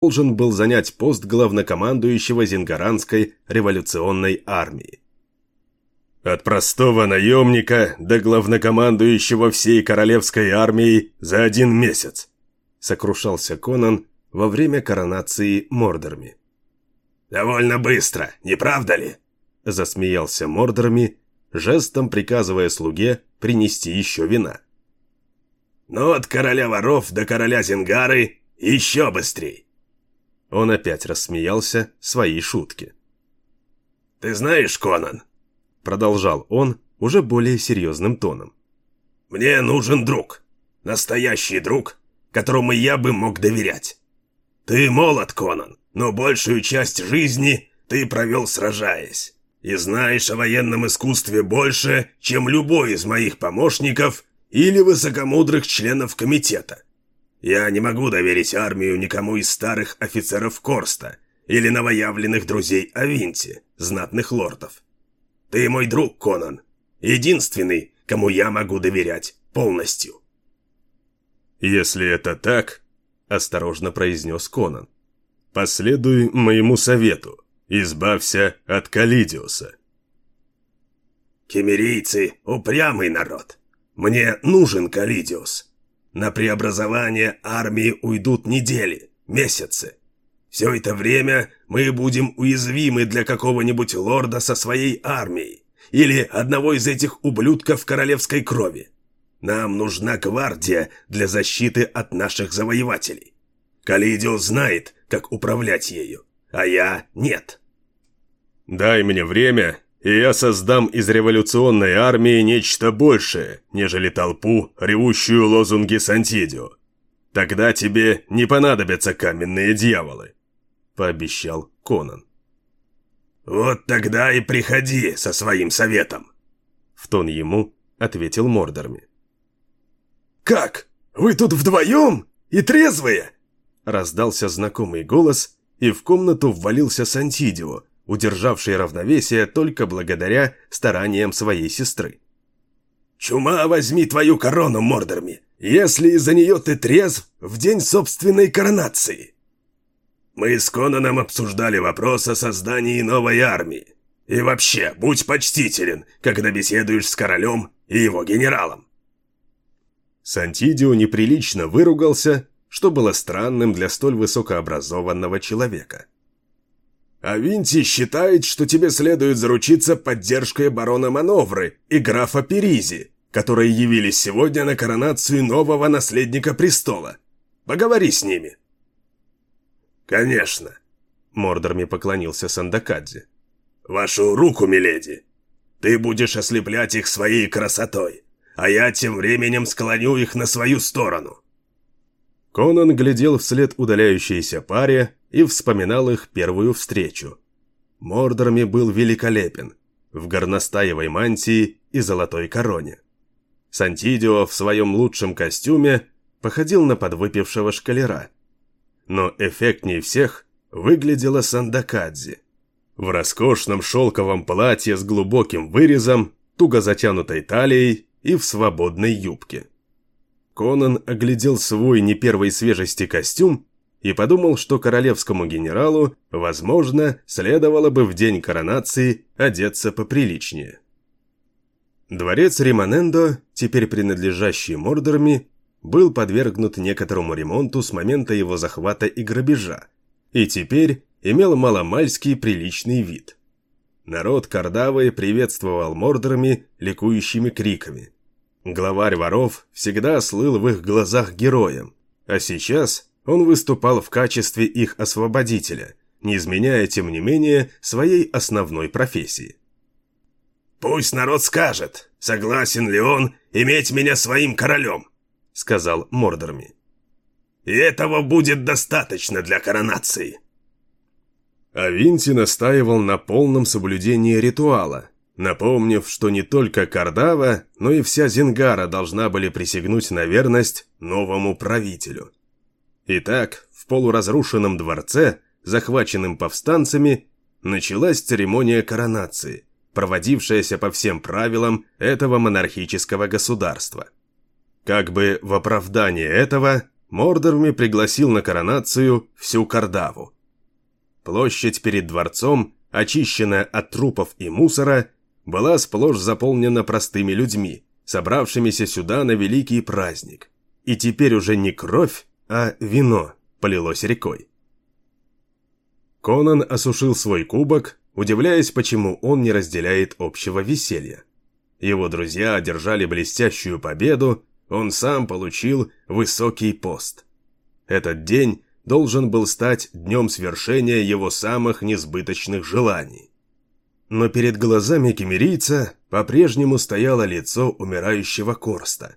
должен был занять пост главнокомандующего Зингаранской революционной армии. От простого наемника до главнокомандующего всей королевской армией за один месяц, сокрушался Конан во время коронации Мордорми. «Довольно быстро, не правда ли?» засмеялся Мордорми, жестом приказывая слуге принести еще вина. «Ну от короля воров до короля Зингары еще быстрей!» Он опять рассмеялся своей шутке. «Ты знаешь, Конан?» Продолжал он уже более серьезным тоном. «Мне нужен друг. Настоящий друг, которому я бы мог доверять. Ты молод, Конан, но большую часть жизни ты провел сражаясь. И знаешь о военном искусстве больше, чем любой из моих помощников или высокомудрых членов комитета. Я не могу доверить армию никому из старых офицеров Корста или новоявленных друзей Авинти, знатных лордов. Ты мой друг, Конан, единственный, кому я могу доверять полностью. «Если это так», — осторожно произнес Конан, — «последуй моему совету, избавься от Калидиуса». «Кемерийцы — упрямый народ. Мне нужен Калидиус. На преобразование армии уйдут недели, месяцы. Все это время мы будем уязвимы для какого-нибудь лорда со своей армией или одного из этих ублюдков королевской крови. Нам нужна гвардия для защиты от наших завоевателей. Калидио знает, как управлять ею, а я нет. Дай мне время, и я создам из революционной армии нечто большее, нежели толпу, ревущую лозунги Сантидио. Тогда тебе не понадобятся каменные дьяволы», — пообещал Конан. «Вот тогда и приходи со своим советом», — в тон ему ответил Мордорми. «Как? Вы тут вдвоем? И трезвые?» Раздался знакомый голос, и в комнату ввалился Сантидио, удержавший равновесие только благодаря стараниям своей сестры. «Чума возьми твою корону, Мордорми, если из-за нее ты трезв в день собственной коронации!» Мы с Конаном обсуждали вопрос о создании новой армии. И вообще, будь почтителен, когда беседуешь с королем и его генералом. Сантидио неприлично выругался, что было странным для столь высокообразованного человека. А Винти считает, что тебе следует заручиться поддержкой барона Мановры и графа Перизи, которые явились сегодня на коронацию нового наследника престола. Поговори с ними». «Конечно», — Мордорми поклонился Сандакадзе. «Вашу руку, миледи. Ты будешь ослеплять их своей красотой, а я тем временем склоню их на свою сторону». Конан глядел вслед удаляющейся паре, и вспоминал их первую встречу. Мордорми был великолепен, в горностаевой мантии и золотой короне. Сантидио в своем лучшем костюме походил на подвыпившего шкалера. Но эффектнее всех выглядела Сандакадзи. В роскошном шелковом платье с глубоким вырезом, туго затянутой талией и в свободной юбке. Конан оглядел свой не первой свежести костюм и подумал, что королевскому генералу, возможно, следовало бы в день коронации одеться поприличнее. Дворец Римонендо, теперь принадлежащий Мордорами, был подвергнут некоторому ремонту с момента его захвата и грабежа, и теперь имел маломальский приличный вид. Народ Кардавы приветствовал Мордорами ликующими криками. Главарь воров всегда слыл в их глазах героем, а сейчас он выступал в качестве их освободителя, не изменяя, тем не менее, своей основной профессии. «Пусть народ скажет, согласен ли он иметь меня своим королем», — сказал Мордорми. «И этого будет достаточно для коронации». А Винти настаивал на полном соблюдении ритуала, напомнив, что не только Кардава, но и вся Зингара должна были присягнуть на верность новому правителю. Итак, в полуразрушенном дворце, захваченном повстанцами, началась церемония коронации, проводившаяся по всем правилам этого монархического государства. Как бы в оправдание этого, Мордорми пригласил на коронацию всю Кардаву. Площадь перед дворцом, очищенная от трупов и мусора, была сплошь заполнена простыми людьми, собравшимися сюда на великий праздник. И теперь уже не кровь, а вино полилось рекой. Конан осушил свой кубок, удивляясь, почему он не разделяет общего веселья. Его друзья одержали блестящую победу, он сам получил высокий пост. Этот день должен был стать днем свершения его самых несбыточных желаний. Но перед глазами кемерийца по-прежнему стояло лицо умирающего Корста,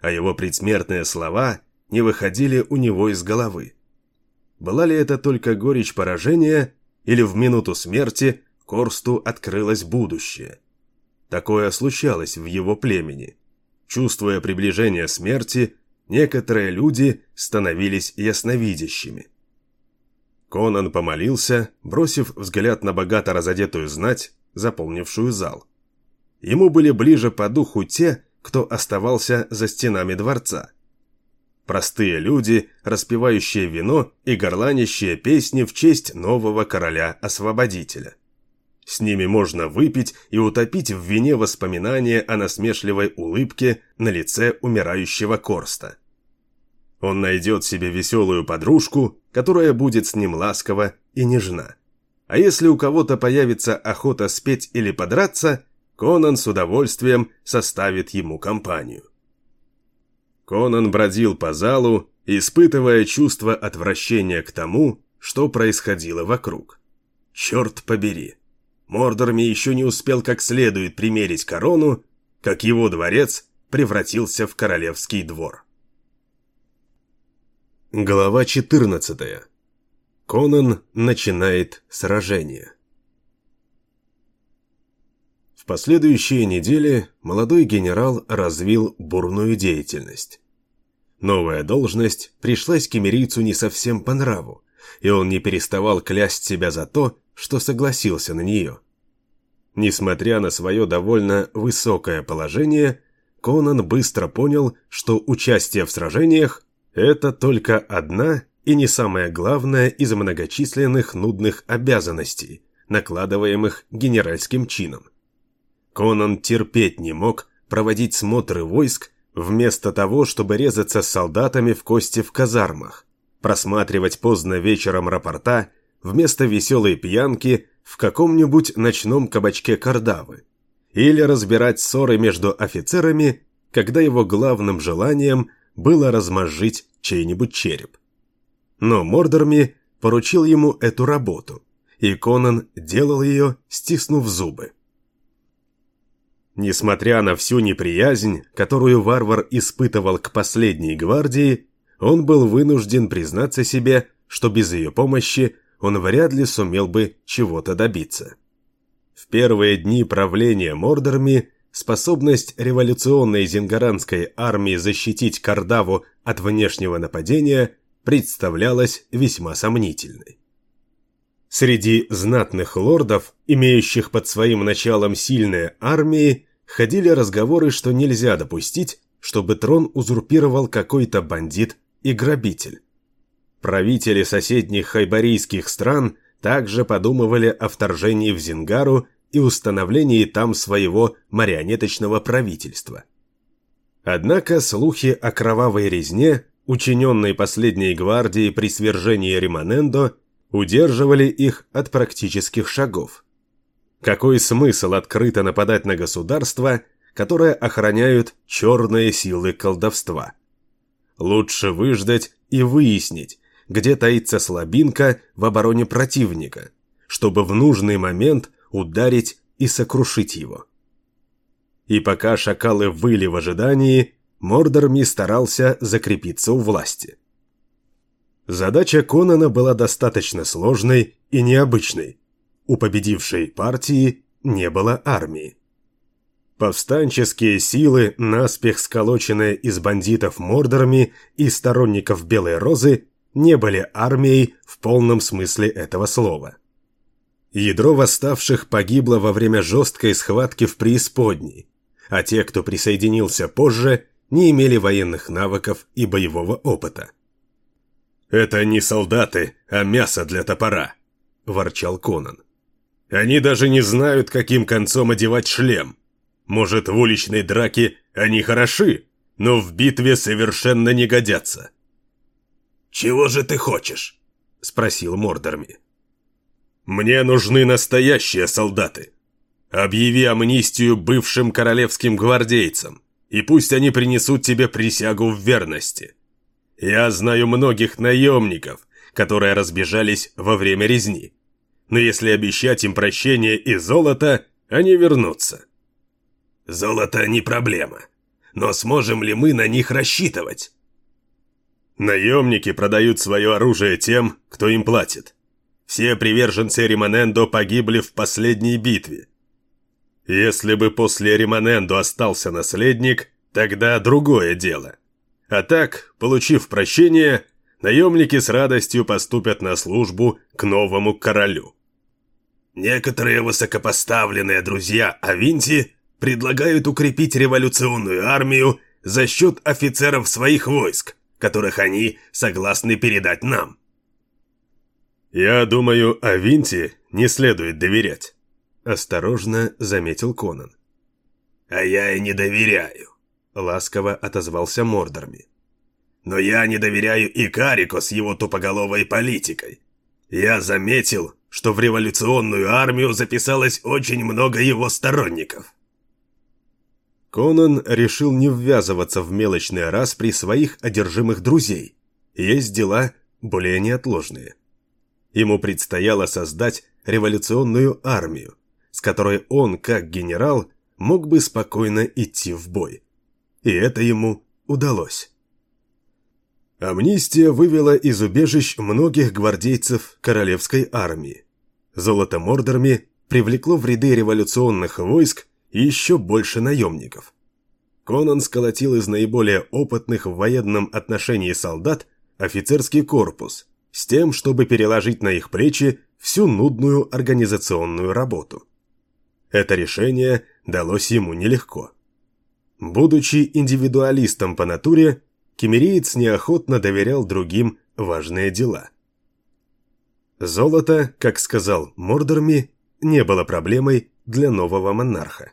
а его предсмертные слова не выходили у него из головы. Была ли это только горечь поражения, или в минуту смерти Корсту открылось будущее? Такое случалось в его племени. Чувствуя приближение смерти, некоторые люди становились ясновидящими. Конан помолился, бросив взгляд на богато разодетую знать, заполнившую зал. Ему были ближе по духу те, кто оставался за стенами дворца. Простые люди, распивающие вино и горланящие песни в честь нового короля-освободителя. С ними можно выпить и утопить в вине воспоминания о насмешливой улыбке на лице умирающего Корста. Он найдет себе веселую подружку, которая будет с ним ласкова и нежна. А если у кого-то появится охота спеть или подраться, Конан с удовольствием составит ему компанию. Конан бродил по залу, испытывая чувство отвращения к тому, что происходило вокруг. Черт побери! Мордорми еще не успел как следует примерить корону, как его дворец превратился в королевский двор. Глава 14. Конан начинает сражение. В последующие недели молодой генерал развил бурную деятельность. Новая должность пришлась кемерийцу не совсем по нраву, и он не переставал клясть себя за то, что согласился на нее. Несмотря на свое довольно высокое положение, Конан быстро понял, что участие в сражениях – это только одна и не самая главная из многочисленных нудных обязанностей, накладываемых генеральским чином. Конан терпеть не мог проводить смотры войск вместо того, чтобы резаться с солдатами в кости в казармах, просматривать поздно вечером рапорта вместо веселой пьянки в каком-нибудь ночном кабачке Кардавы, или разбирать ссоры между офицерами, когда его главным желанием было размозжить чей-нибудь череп. Но Мордорми поручил ему эту работу, и Конан делал ее, стиснув зубы. Несмотря на всю неприязнь, которую варвар испытывал к последней гвардии, он был вынужден признаться себе, что без ее помощи он вряд ли сумел бы чего-то добиться. В первые дни правления Мордорми способность революционной зингаранской армии защитить Кардаву от внешнего нападения представлялась весьма сомнительной. Среди знатных лордов, имеющих под своим началом сильные армии, ходили разговоры, что нельзя допустить, чтобы трон узурпировал какой-то бандит и грабитель. Правители соседних хайбарийских стран также подумывали о вторжении в Зингару и установлении там своего марионеточного правительства. Однако слухи о кровавой резне, учиненной последней гвардией при свержении Римонендо, удерживали их от практических шагов. Какой смысл открыто нападать на государства, которое охраняют черные силы колдовства? Лучше выждать и выяснить, где таится слабинка в обороне противника, чтобы в нужный момент ударить и сокрушить его. И пока шакалы выли в ожидании, Мордорми старался закрепиться у власти. Задача Конана была достаточно сложной и необычной. У победившей партии не было армии. Повстанческие силы, наспех сколоченные из бандитов Мордорами и сторонников Белой Розы, не были армией в полном смысле этого слова. Ядро восставших погибло во время жесткой схватки в преисподней, а те, кто присоединился позже, не имели военных навыков и боевого опыта. «Это не солдаты, а мясо для топора», – ворчал Конан. «Они даже не знают, каким концом одевать шлем. Может, в уличной драке они хороши, но в битве совершенно не годятся». «Чего же ты хочешь?» – спросил Мордорми. «Мне нужны настоящие солдаты. Объяви амнистию бывшим королевским гвардейцам, и пусть они принесут тебе присягу в верности». Я знаю многих наемников, которые разбежались во время резни. Но если обещать им прощение и золото, они вернутся. Золото не проблема. Но сможем ли мы на них рассчитывать? Наемники продают свое оружие тем, кто им платит. Все приверженцы Римонендо погибли в последней битве. Если бы после Римонендо остался наследник, тогда другое дело. А так, получив прощение, наемники с радостью поступят на службу к новому королю. Некоторые высокопоставленные друзья Авинти предлагают укрепить революционную армию за счет офицеров своих войск, которых они согласны передать нам. «Я думаю, Авинти не следует доверять», – осторожно заметил Конан. «А я и не доверяю. — ласково отозвался Мордорми. «Но я не доверяю и с его тупоголовой политикой. Я заметил, что в революционную армию записалось очень много его сторонников». Конан решил не ввязываться в мелочный распри своих одержимых друзей. Есть дела более неотложные. Ему предстояло создать революционную армию, с которой он, как генерал, мог бы спокойно идти в бой и это ему удалось. Амнистия вывела из убежищ многих гвардейцев королевской армии. Золото Мордорми привлекло в ряды революционных войск еще больше наемников. Конан сколотил из наиболее опытных в военном отношении солдат офицерский корпус с тем, чтобы переложить на их плечи всю нудную организационную работу. Это решение далось ему нелегко. Будучи индивидуалистом по натуре, кемериец неохотно доверял другим важные дела. Золото, как сказал Мордорми, не было проблемой для нового монарха.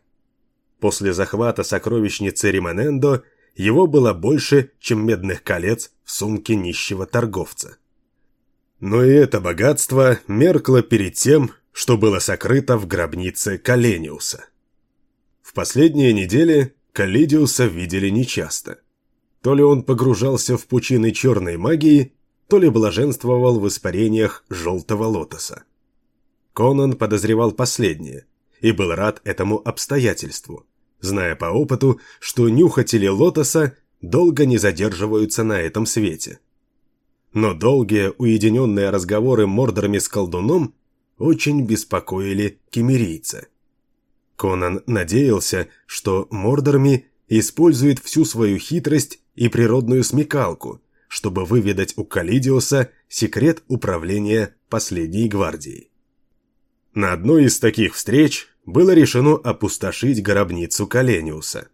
После захвата сокровищницы Римонендо его было больше, чем медных колец в сумке нищего торговца. Но и это богатство меркло перед тем, что было сокрыто в гробнице Калениуса. В последние недели Калидиуса видели нечасто. То ли он погружался в пучины черной магии, то ли блаженствовал в испарениях желтого лотоса. Конан подозревал последнее и был рад этому обстоятельству, зная по опыту, что нюхатели лотоса долго не задерживаются на этом свете. Но долгие уединенные разговоры Мордорами с колдуном очень беспокоили кемерийца. Конан надеялся, что Мордорми использует всю свою хитрость и природную смекалку, чтобы выведать у Калидиуса секрет управления последней гвардией. На одной из таких встреч было решено опустошить гробницу Калениуса.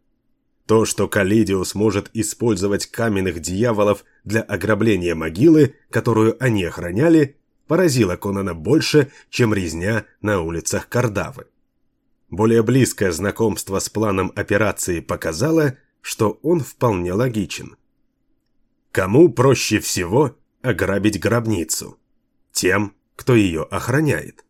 То, что Калидиус может использовать каменных дьяволов для ограбления могилы, которую они охраняли, поразило Конана больше, чем резня на улицах Кардавы. Более близкое знакомство с планом операции показало, что он вполне логичен. Кому проще всего ограбить гробницу? Тем, кто ее охраняет.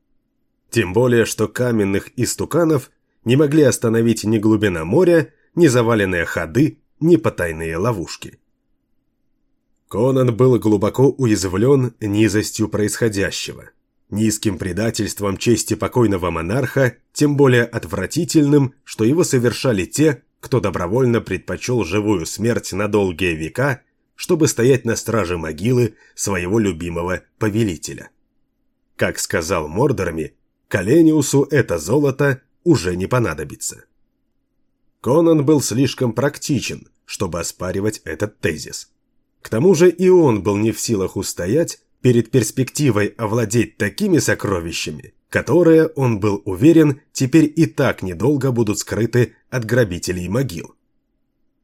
Тем более, что каменных истуканов не могли остановить ни глубина моря, ни заваленные ходы, ни потайные ловушки. Конан был глубоко уязвлен низостью происходящего низким предательством чести покойного монарха, тем более отвратительным, что его совершали те, кто добровольно предпочел живую смерть на долгие века, чтобы стоять на страже могилы своего любимого повелителя. Как сказал Мордорами, Калениусу это золото уже не понадобится. Конан был слишком практичен, чтобы оспаривать этот тезис. К тому же и он был не в силах устоять перед перспективой овладеть такими сокровищами, которые, он был уверен, теперь и так недолго будут скрыты от грабителей могил.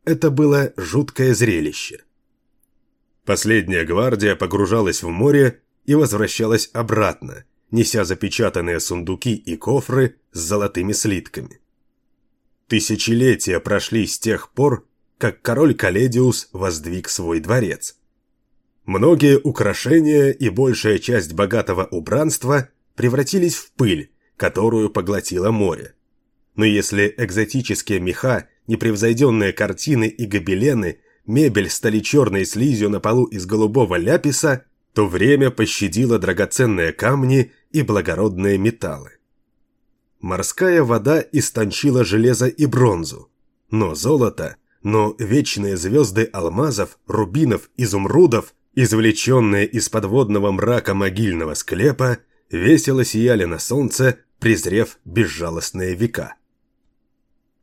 Это было жуткое зрелище. Последняя гвардия погружалась в море и возвращалась обратно, неся запечатанные сундуки и кофры с золотыми слитками. Тысячелетия прошли с тех пор, как король Каледиус воздвиг свой дворец. Многие украшения и большая часть богатого убранства превратились в пыль, которую поглотило море. Но если экзотические меха, непревзойденные картины и гобелены, мебель стали черной слизью на полу из голубого ляписа, то время пощадило драгоценные камни и благородные металлы. Морская вода истончила железо и бронзу, но золото, но вечные звезды алмазов, рубинов, изумрудов, извлеченные из подводного мрака могильного склепа, весело сияли на солнце, презрев безжалостные века.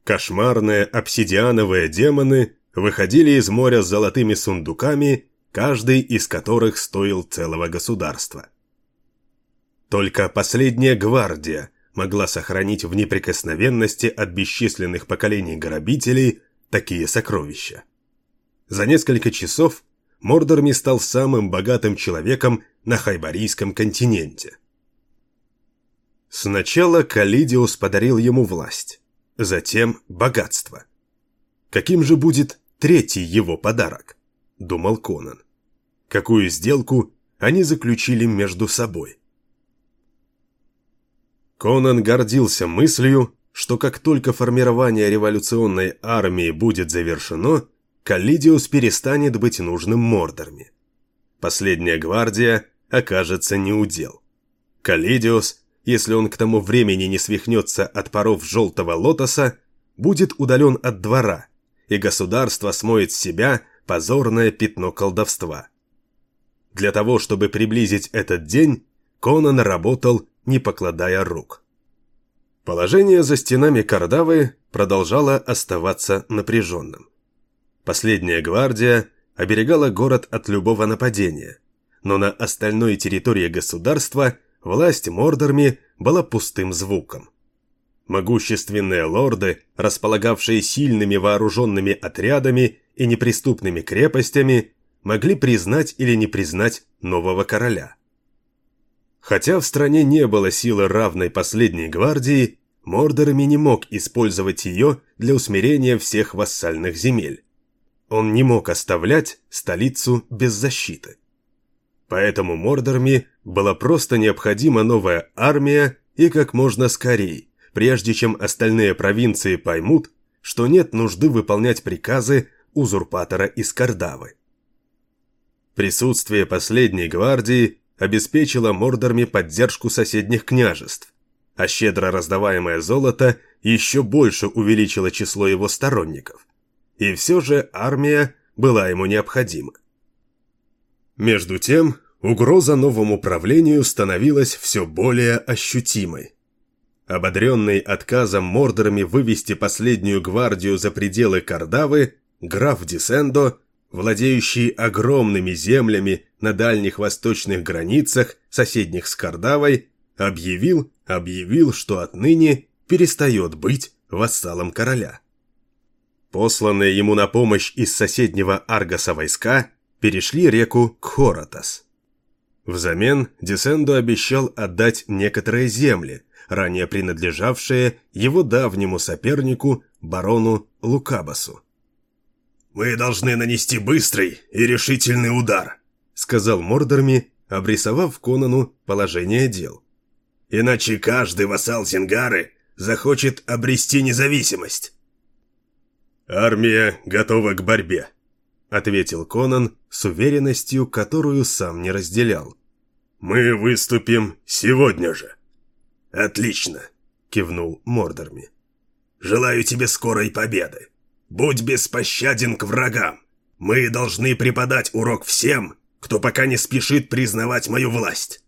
Кошмарные обсидиановые демоны выходили из моря с золотыми сундуками, каждый из которых стоил целого государства. Только последняя гвардия могла сохранить в неприкосновенности от бесчисленных поколений грабителей такие сокровища. За несколько часов Мордорми стал самым богатым человеком на Хайбарийском континенте. Сначала Калидиус подарил ему власть, затем богатство. Каким же будет третий его подарок? Думал Конан. Какую сделку они заключили между собой? Конан гордился мыслью, что как только формирование революционной армии будет завершено, Каллидиус перестанет быть нужным Мордорме. Последняя гвардия окажется неудел. Каллидиус, если он к тому времени не свихнется от паров желтого лотоса, будет удален от двора, и государство смоет с себя позорное пятно колдовства. Для того, чтобы приблизить этот день, Конан работал не покладая рук. Положение за стенами Кардавы продолжало оставаться напряженным. Последняя гвардия оберегала город от любого нападения, но на остальной территории государства власть Мордорми была пустым звуком. Могущественные лорды, располагавшие сильными вооруженными отрядами и неприступными крепостями, могли признать или не признать нового короля. Хотя в стране не было силы равной последней гвардии, Мордорами не мог использовать ее для усмирения всех вассальных земель. Он не мог оставлять столицу без защиты. Поэтому Мордорми была просто необходима новая армия и как можно скорее, прежде чем остальные провинции поймут, что нет нужды выполнять приказы узурпатора из Кардавы. Присутствие последней гвардии обеспечила Мордорме поддержку соседних княжеств, а щедро раздаваемое золото еще больше увеличило число его сторонников. И все же армия была ему необходима. Между тем, угроза новому правлению становилась все более ощутимой. Ободренный отказом Мордорами вывести последнюю гвардию за пределы Кардавы, граф Дисендо владеющий огромными землями на дальних восточных границах, соседних с Кардавой, объявил, объявил, что отныне перестает быть вассалом короля. Посланные ему на помощь из соседнего Аргаса войска перешли реку Кхоротас. Взамен Десендо обещал отдать некоторые земли, ранее принадлежавшие его давнему сопернику барону Лукабасу. «Мы должны нанести быстрый и решительный удар», — сказал Мордорми, обрисовав Конану положение дел. «Иначе каждый вассал Зингары захочет обрести независимость». «Армия готова к борьбе», — ответил Конан с уверенностью, которую сам не разделял. «Мы выступим сегодня же». «Отлично», — кивнул Мордорми. «Желаю тебе скорой победы». Будь беспощаден к врагам. Мы должны преподать урок всем, кто пока не спешит признавать мою власть.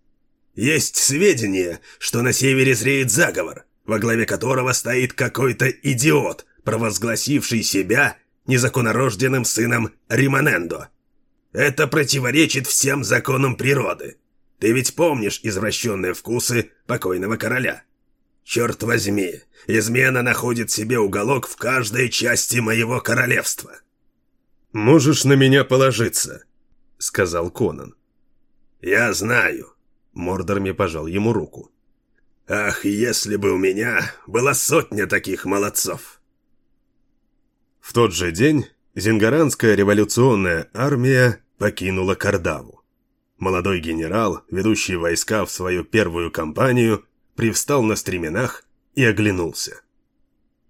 Есть сведения, что на севере зреет заговор, во главе которого стоит какой-то идиот, провозгласивший себя незаконнорожденным сыном Римонендо. Это противоречит всем законам природы. Ты ведь помнишь извращенные вкусы покойного короля. Черт возьми, измена находит себе уголок в каждой части моего королевства. Можешь на меня положиться. сказал Конан. «Я знаю», — Мордорми пожал ему руку. «Ах, если бы у меня была сотня таких молодцов!» В тот же день Зингаранская революционная армия покинула Кардаву. Молодой генерал, ведущий войска в свою первую кампанию, привстал на стременах и оглянулся.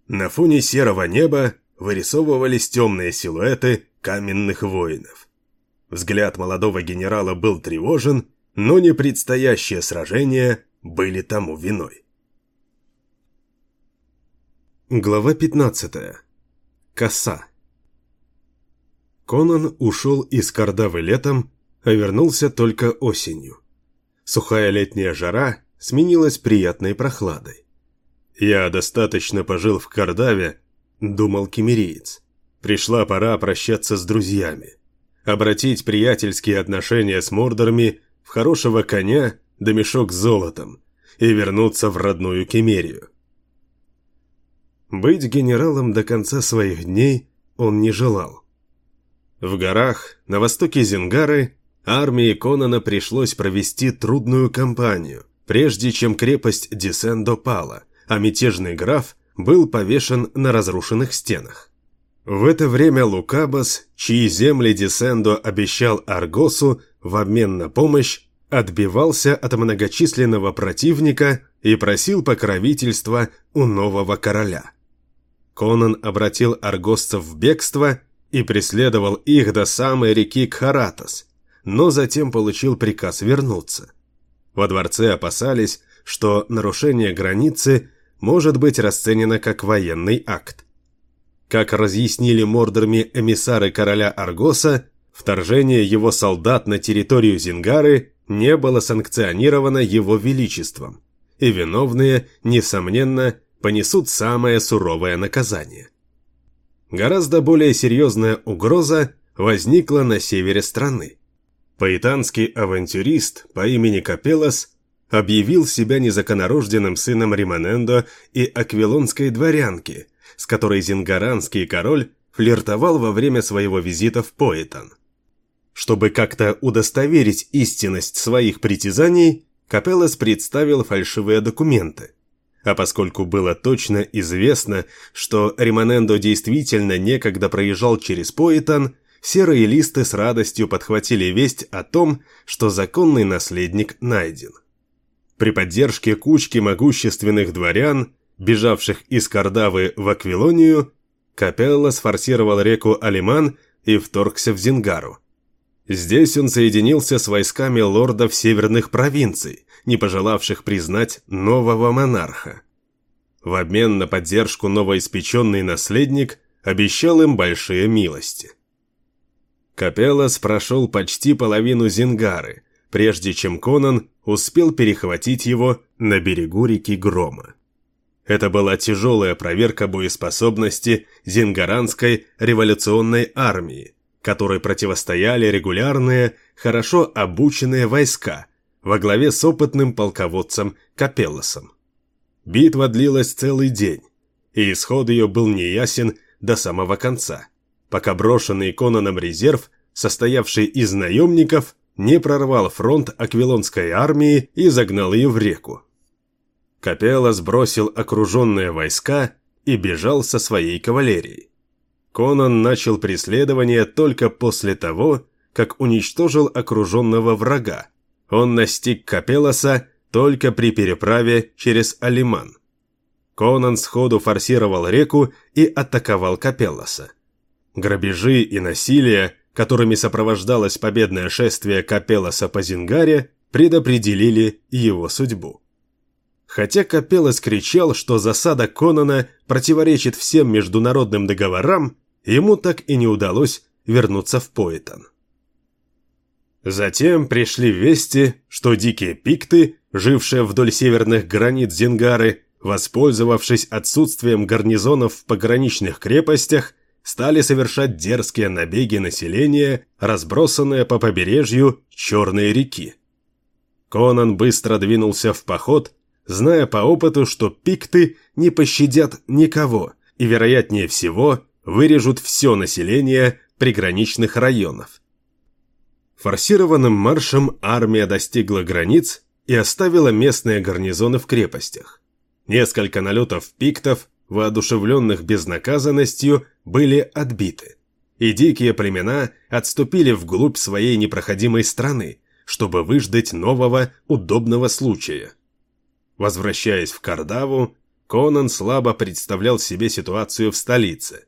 На фоне серого неба вырисовывались темные силуэты каменных воинов. Взгляд молодого генерала был тревожен, но не предстоящее сражение были тому виной. Глава 15. Коса. Конан ушел из Кардавы летом, а вернулся только осенью. Сухая летняя жара сменилась приятной прохладой. «Я достаточно пожил в Кардаве», — думал кемериец. «Пришла пора прощаться с друзьями» обратить приятельские отношения с Мордорами в хорошего коня да мешок с золотом и вернуться в родную Кемерию. Быть генералом до конца своих дней он не желал. В горах, на востоке Зингары, армии Конана пришлось провести трудную кампанию, прежде чем крепость Десендо пала, а мятежный граф был повешен на разрушенных стенах. В это время Лукабас, чьи земли Десендо обещал Аргосу в обмен на помощь, отбивался от многочисленного противника и просил покровительства у нового короля. Конан обратил аргосцев в бегство и преследовал их до самой реки Кхаратос, но затем получил приказ вернуться. Во дворце опасались, что нарушение границы может быть расценено как военный акт. Как разъяснили мордорами эмиссары короля Аргоса, вторжение его солдат на территорию Зингары не было санкционировано его величеством, и виновные, несомненно, понесут самое суровое наказание. Гораздо более серьезная угроза возникла на севере страны. Паитанский авантюрист по имени Капелос объявил себя незаконорожденным сыном Римонендо и аквилонской дворянки, с которой зингаранский король флиртовал во время своего визита в Поэтон. Чтобы как-то удостоверить истинность своих притязаний, Капеллас представил фальшивые документы. А поскольку было точно известно, что Римонендо действительно некогда проезжал через Поэтон, серые листы с радостью подхватили весть о том, что законный наследник найден. При поддержке кучки могущественных дворян бежавших из Кардавы в Аквилонию, Капелла сфорсировал реку Алиман и вторгся в Зингару. Здесь он соединился с войсками лордов северных провинций, не пожелавших признать нового монарха. В обмен на поддержку новоиспеченный наследник обещал им большие милости. Капеллас прошел почти половину Зингары, прежде чем Конан успел перехватить его на берегу реки Грома. Это была тяжелая проверка боеспособности Зингаранской революционной армии, которой противостояли регулярные, хорошо обученные войска во главе с опытным полководцем Капеллосом. Битва длилась целый день, и исход ее был неясен до самого конца, пока брошенный Конаном резерв, состоявший из наемников, не прорвал фронт Аквилонской армии и загнал ее в реку. Капелла сбросил окруженные войска и бежал со своей кавалерией. Конан начал преследование только после того, как уничтожил окруженного врага. Он настиг Капелоса только при переправе через Алиман. Конан сходу форсировал реку и атаковал Капеллоса. Грабежи и насилие, которыми сопровождалось победное шествие Капеллоса по Зингаре, предопределили его судьбу. Хотя Капеллас кричал, что засада Конона противоречит всем международным договорам, ему так и не удалось вернуться в Поэтон. Затем пришли вести, что дикие пикты, жившие вдоль северных границ Зингары, воспользовавшись отсутствием гарнизонов в пограничных крепостях, стали совершать дерзкие набеги населения, разбросанные по побережью Черной реки. Конан быстро двинулся в поход, зная по опыту, что пикты не пощадят никого и, вероятнее всего, вырежут все население приграничных районов. Форсированным маршем армия достигла границ и оставила местные гарнизоны в крепостях. Несколько налетов пиктов, воодушевленных безнаказанностью, были отбиты, и дикие племена отступили вглубь своей непроходимой страны, чтобы выждать нового удобного случая. Возвращаясь в Кардаву, Конан слабо представлял себе ситуацию в столице.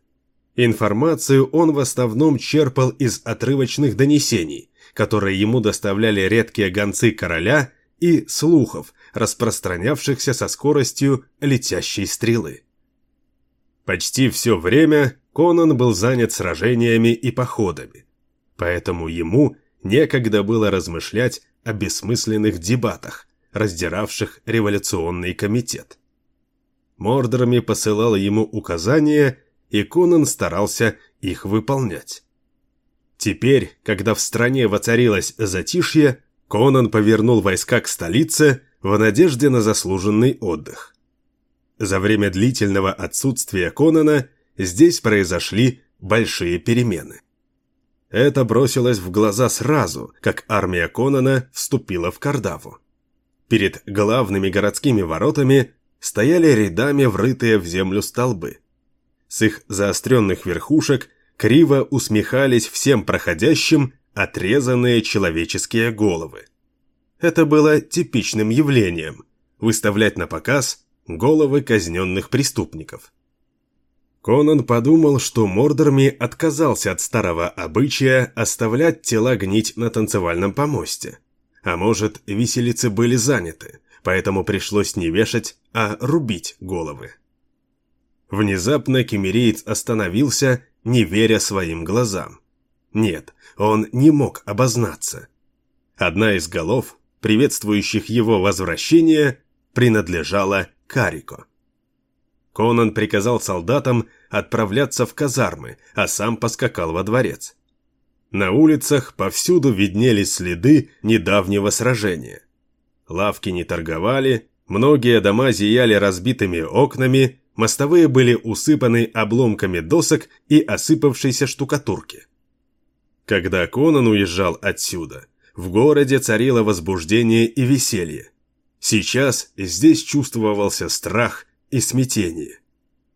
Информацию он в основном черпал из отрывочных донесений, которые ему доставляли редкие гонцы короля и слухов, распространявшихся со скоростью летящей стрелы. Почти все время Конан был занят сражениями и походами, поэтому ему некогда было размышлять о бессмысленных дебатах, раздиравших революционный комитет. Мордорами посылал ему указания, и Конан старался их выполнять. Теперь, когда в стране воцарилось затишье, Конан повернул войска к столице в надежде на заслуженный отдых. За время длительного отсутствия Конана здесь произошли большие перемены. Это бросилось в глаза сразу, как армия Конана вступила в Кардаву. Перед главными городскими воротами стояли рядами врытые в землю столбы. С их заостренных верхушек криво усмехались всем проходящим отрезанные человеческие головы. Это было типичным явлением – выставлять на показ головы казненных преступников. Конан подумал, что Мордорми отказался от старого обычая оставлять тела гнить на танцевальном помосте – а может, виселицы были заняты, поэтому пришлось не вешать, а рубить головы. Внезапно кемериец остановился, не веря своим глазам. Нет, он не мог обознаться. Одна из голов, приветствующих его возвращение, принадлежала Карико. Конан приказал солдатам отправляться в казармы, а сам поскакал во дворец. На улицах повсюду виднелись следы недавнего сражения. Лавки не торговали, многие дома зияли разбитыми окнами, мостовые были усыпаны обломками досок и осыпавшейся штукатурки. Когда Конан уезжал отсюда, в городе царило возбуждение и веселье. Сейчас здесь чувствовался страх и смятение.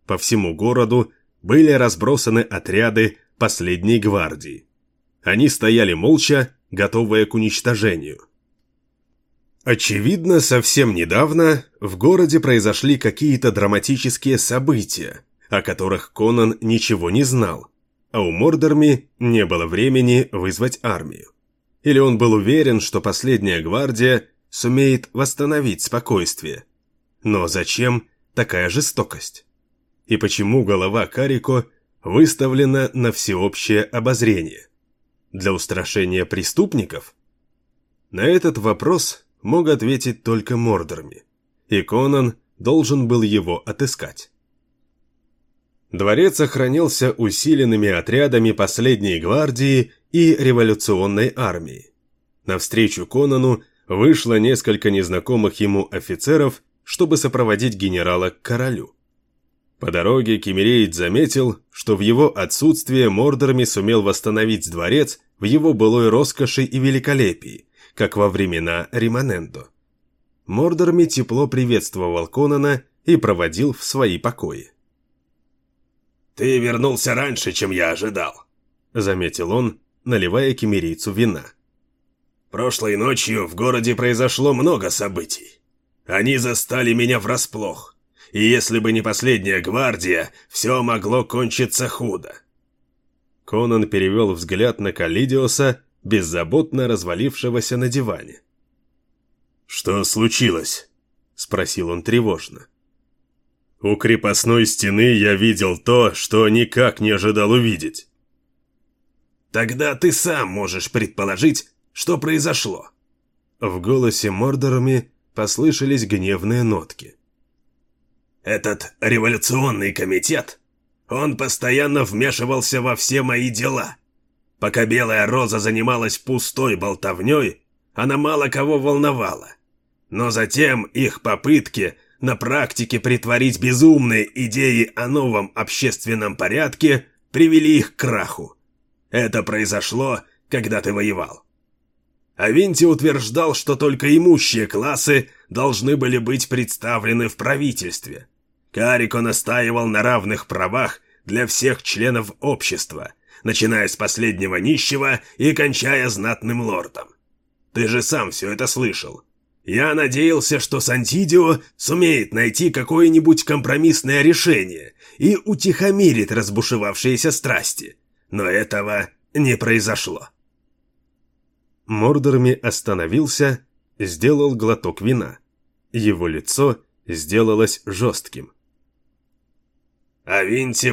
По всему городу были разбросаны отряды последней гвардии. Они стояли молча, готовые к уничтожению. Очевидно, совсем недавно в городе произошли какие-то драматические события, о которых Конан ничего не знал, а у Мордорми не было времени вызвать армию. Или он был уверен, что последняя гвардия сумеет восстановить спокойствие. Но зачем такая жестокость? И почему голова Карико выставлена на всеобщее обозрение? Для устрашения преступников? На этот вопрос мог ответить только Мордорми, и Конан должен был его отыскать. Дворец охранялся усиленными отрядами последней гвардии и революционной армии. Навстречу Конану вышло несколько незнакомых ему офицеров, чтобы сопроводить генерала к королю. По дороге Кемереец заметил, что в его отсутствие Мордорми сумел восстановить дворец в его былой роскоши и великолепии, как во времена Римонендо. Мордорми тепло приветствовал Конана и проводил в свои покои. «Ты вернулся раньше, чем я ожидал», — заметил он, наливая кемерийцу вина. «Прошлой ночью в городе произошло много событий. Они застали меня врасплох и если бы не последняя гвардия, все могло кончиться худо. Конан перевел взгляд на Калидиоса, беззаботно развалившегося на диване. «Что случилось?» — спросил он тревожно. «У крепостной стены я видел то, что никак не ожидал увидеть». «Тогда ты сам можешь предположить, что произошло». В голосе Мордорами послышались гневные нотки. Этот революционный комитет, он постоянно вмешивался во все мои дела. Пока Белая Роза занималась пустой болтовней, она мало кого волновала. Но затем их попытки на практике притворить безумные идеи о новом общественном порядке привели их к краху. Это произошло, когда ты воевал. Авинти утверждал, что только имущие классы должны были быть представлены в правительстве. Карико настаивал на равных правах для всех членов общества, начиная с последнего нищего и кончая знатным лордом. Ты же сам все это слышал. Я надеялся, что Сантидио сумеет найти какое-нибудь компромиссное решение и утихомирит разбушевавшиеся страсти. Но этого не произошло. Мордорми остановился, сделал глоток вина. Его лицо сделалось жестким. А Винти